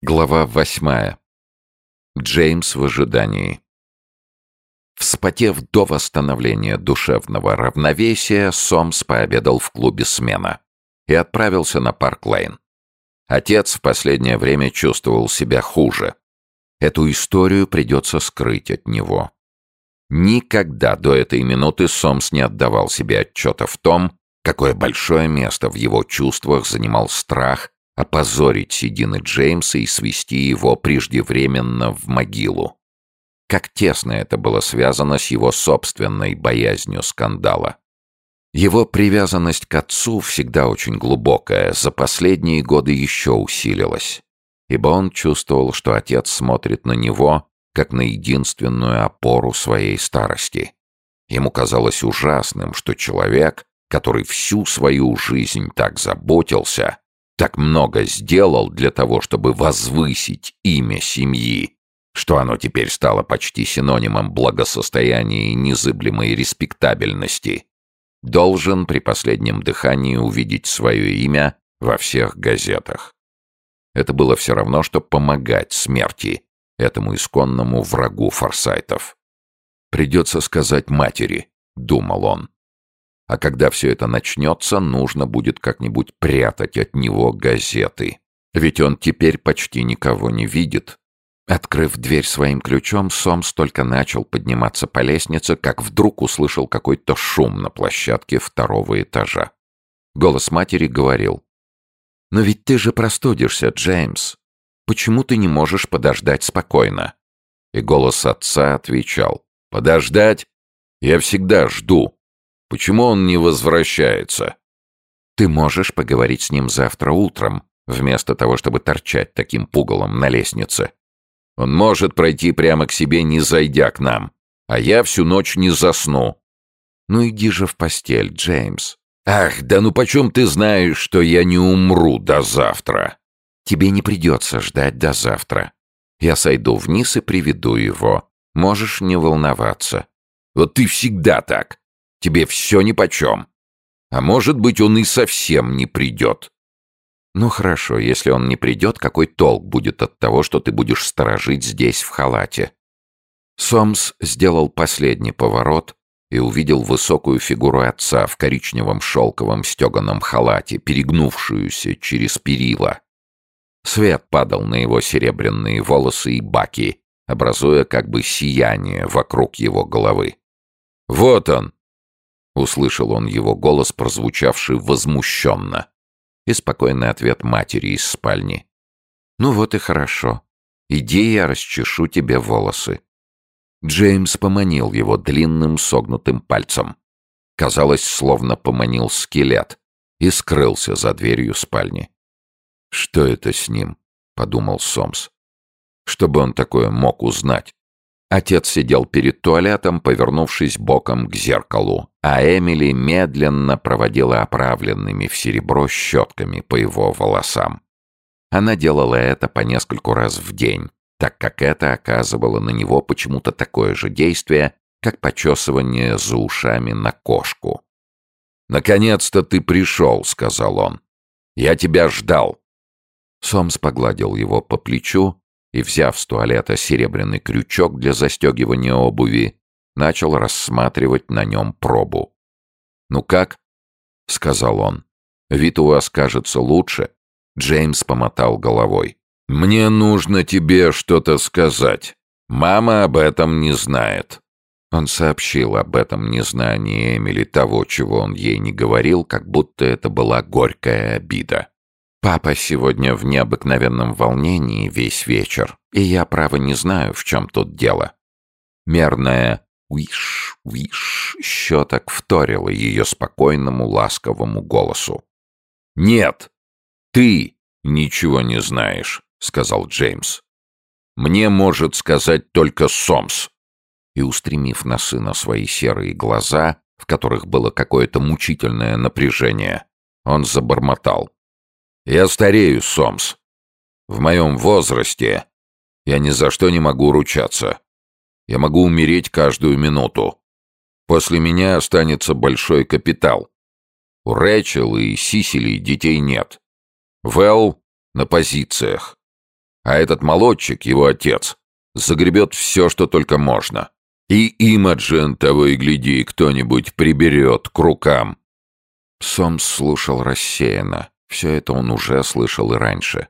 Глава восьмая. Джеймс в ожидании. Вспотев до восстановления душевного равновесия, Сомс пообедал в клубе «Смена» и отправился на Парк-Лейн. Отец в последнее время чувствовал себя хуже. Эту историю придется скрыть от него. Никогда до этой минуты Сомс не отдавал себе отчета в том, какое большое место в его чувствах занимал страх опозорить седины Джеймса и свести его преждевременно в могилу. Как тесно это было связано с его собственной боязнью скандала. Его привязанность к отцу всегда очень глубокая, за последние годы еще усилилась, ибо он чувствовал, что отец смотрит на него, как на единственную опору своей старости. Ему казалось ужасным, что человек, который всю свою жизнь так заботился, так много сделал для того, чтобы возвысить имя семьи, что оно теперь стало почти синонимом благосостояния и незыблемой респектабельности, должен при последнем дыхании увидеть свое имя во всех газетах. Это было все равно, что помогать смерти, этому исконному врагу форсайтов. «Придется сказать матери», — думал он. А когда все это начнется, нужно будет как-нибудь прятать от него газеты. Ведь он теперь почти никого не видит. Открыв дверь своим ключом, Сомс только начал подниматься по лестнице, как вдруг услышал какой-то шум на площадке второго этажа. Голос матери говорил. «Но ведь ты же простудишься, Джеймс. Почему ты не можешь подождать спокойно?» И голос отца отвечал. «Подождать? Я всегда жду. Почему он не возвращается? Ты можешь поговорить с ним завтра утром, вместо того, чтобы торчать таким пугалом на лестнице. Он может пройти прямо к себе, не зайдя к нам, а я всю ночь не засну. Ну иди же в постель, Джеймс. Ах, да ну почем ты знаешь, что я не умру до завтра? Тебе не придется ждать до завтра. Я сойду вниз и приведу его. Можешь не волноваться. Вот ты всегда так. Тебе все нипочем. А может быть, он и совсем не придет. Ну хорошо, если он не придет, какой толк будет от того, что ты будешь сторожить здесь в халате? Сомс сделал последний поворот и увидел высокую фигуру отца в коричневом шелковом стеганом халате, перегнувшуюся через перила. Свет падал на его серебряные волосы и баки, образуя как бы сияние вокруг его головы. «Вот он!» Услышал он его голос, прозвучавший возмущенно. И спокойный ответ матери из спальни. «Ну вот и хорошо. Иди, я расчешу тебе волосы». Джеймс поманил его длинным согнутым пальцем. Казалось, словно поманил скелет и скрылся за дверью спальни. «Что это с ним?» — подумал Сомс. «Чтобы он такое мог узнать?» Отец сидел перед туалетом, повернувшись боком к зеркалу, а Эмили медленно проводила оправленными в серебро щетками по его волосам. Она делала это по нескольку раз в день, так как это оказывало на него почему-то такое же действие, как почесывание за ушами на кошку. «Наконец-то ты пришел», — сказал он. «Я тебя ждал». Сомс погладил его по плечу и, взяв с туалета серебряный крючок для застегивания обуви, начал рассматривать на нем пробу. «Ну как?» — сказал он. «Вид у вас кажется лучше». Джеймс помотал головой. «Мне нужно тебе что-то сказать. Мама об этом не знает». Он сообщил об этом незнании Эмили того, чего он ей не говорил, как будто это была горькая обида. Папа сегодня в необыкновенном волнении весь вечер, и я, право, не знаю, в чем тут дело. Мерная «Уиш, уиш» щеток вторила ее спокойному, ласковому голосу. «Нет, ты ничего не знаешь», — сказал Джеймс. «Мне может сказать только Сомс». И, устремив на сына свои серые глаза, в которых было какое-то мучительное напряжение, он забормотал. Я старею, Сомс. В моем возрасте я ни за что не могу ручаться. Я могу умереть каждую минуту. После меня останется большой капитал. У Рэчел и Сисили детей нет. Вэл на позициях. А этот молодчик, его отец, загребет все, что только можно. И Имаджин, того и гляди, кто-нибудь приберет к рукам. Сомс слушал рассеянно. Все это он уже слышал и раньше.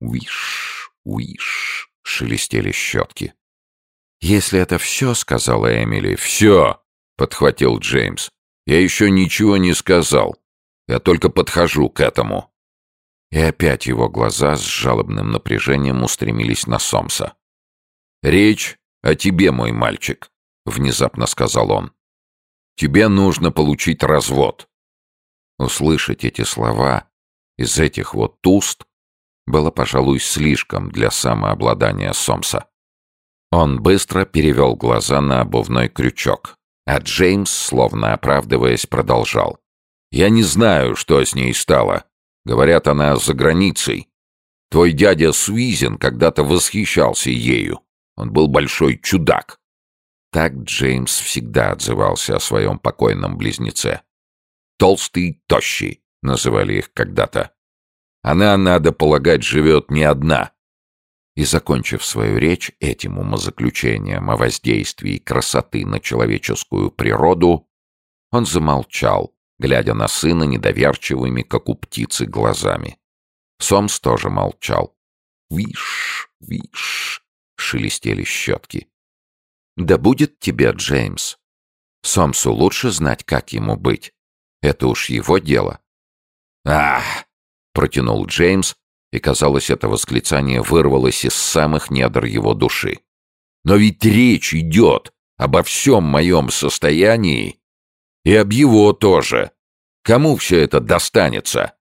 «Уиш, уиш», — шелестели щетки. «Если это все, — сказала Эмили, — все, — подхватил Джеймс. Я еще ничего не сказал. Я только подхожу к этому». И опять его глаза с жалобным напряжением устремились на Сомса. «Речь о тебе, мой мальчик», — внезапно сказал он. «Тебе нужно получить развод». Услышать эти слова из этих вот уст было, пожалуй, слишком для самообладания Сомса. Он быстро перевел глаза на обувной крючок, а Джеймс, словно оправдываясь, продолжал. «Я не знаю, что с ней стало. Говорят, она за границей. Твой дядя Суизен когда-то восхищался ею. Он был большой чудак». Так Джеймс всегда отзывался о своем покойном близнеце. «Толстый, тощий», — называли их когда-то. Она, надо полагать, живет не одна. И, закончив свою речь этим умозаключением о воздействии красоты на человеческую природу, он замолчал, глядя на сына недоверчивыми, как у птицы, глазами. Сомс тоже молчал. «Виш, виш!» — шелестели щетки. «Да будет тебе, Джеймс. Сомсу лучше знать, как ему быть. Это уж его дело». «Ах!» протянул Джеймс, и, казалось, это восклицание вырвалось из самых недр его души. «Но ведь речь идет обо всем моем состоянии и об его тоже. Кому все это достанется?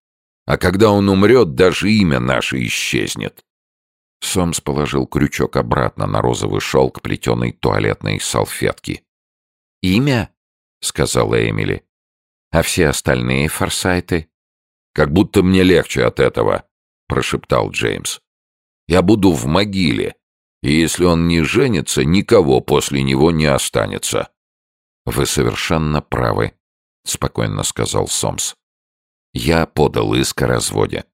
А когда он умрет, даже имя наше исчезнет». Сомс положил крючок обратно на розовый шелк плетеной туалетной салфетки. «Имя?» — сказала Эмили. «А все остальные форсайты?» Как будто мне легче от этого», — прошептал Джеймс. «Я буду в могиле, и если он не женится, никого после него не останется». «Вы совершенно правы», — спокойно сказал Сомс. «Я подал иск о разводе».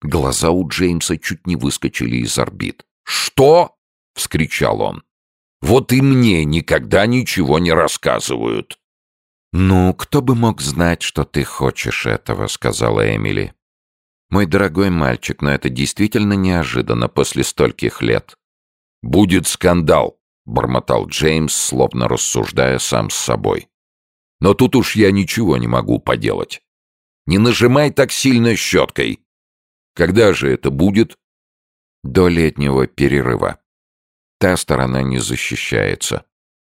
Глаза у Джеймса чуть не выскочили из орбит. «Что?» — вскричал он. «Вот и мне никогда ничего не рассказывают». «Ну, кто бы мог знать, что ты хочешь этого», — сказала Эмили. «Мой дорогой мальчик, но это действительно неожиданно после стольких лет». «Будет скандал», — бормотал Джеймс, словно рассуждая сам с собой. «Но тут уж я ничего не могу поделать. Не нажимай так сильно щеткой. Когда же это будет?» «До летнего перерыва. Та сторона не защищается.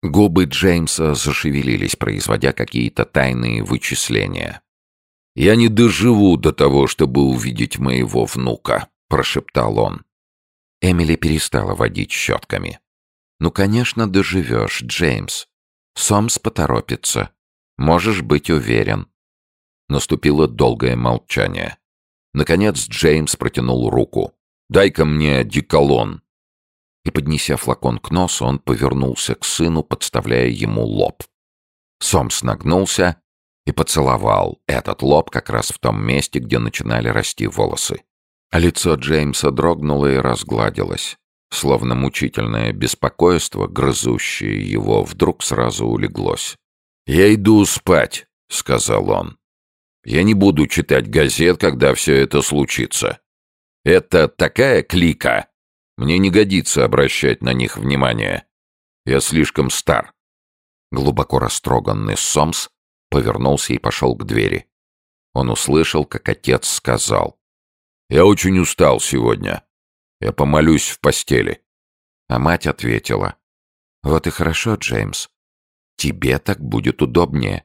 Губы Джеймса зашевелились, производя какие-то тайные вычисления. «Я не доживу до того, чтобы увидеть моего внука», — прошептал он. Эмили перестала водить щетками. «Ну, конечно, доживешь, Джеймс. Сомс поторопится. Можешь быть уверен». Наступило долгое молчание. Наконец Джеймс протянул руку. «Дай-ка мне деколон» и, поднеся флакон к носу, он повернулся к сыну, подставляя ему лоб. Сомс нагнулся и поцеловал этот лоб как раз в том месте, где начинали расти волосы. А лицо Джеймса дрогнуло и разгладилось, словно мучительное беспокойство, грызущее его, вдруг сразу улеглось. «Я иду спать», — сказал он. «Я не буду читать газет, когда все это случится. Это такая клика, мне не годится обращать на них внимание. Я слишком стар». Глубоко растроганный Сомс повернулся и пошел к двери. Он услышал, как отец сказал. «Я очень устал сегодня. Я помолюсь в постели». А мать ответила. «Вот и хорошо, Джеймс. Тебе так будет удобнее.